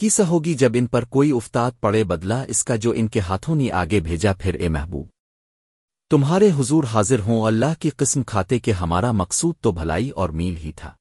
کیسا ہوگی جب ان پر کوئی افتاد پڑے بدلا اس کا جو ان کے ہاتھوں نے آگے بھیجا پھر اے محبوب۔ تمہارے حضور حاضر ہوں، اللہ کی قسم کھاتے کہ ہمارا مقصود تو بھلائی اور میل ہی تھا۔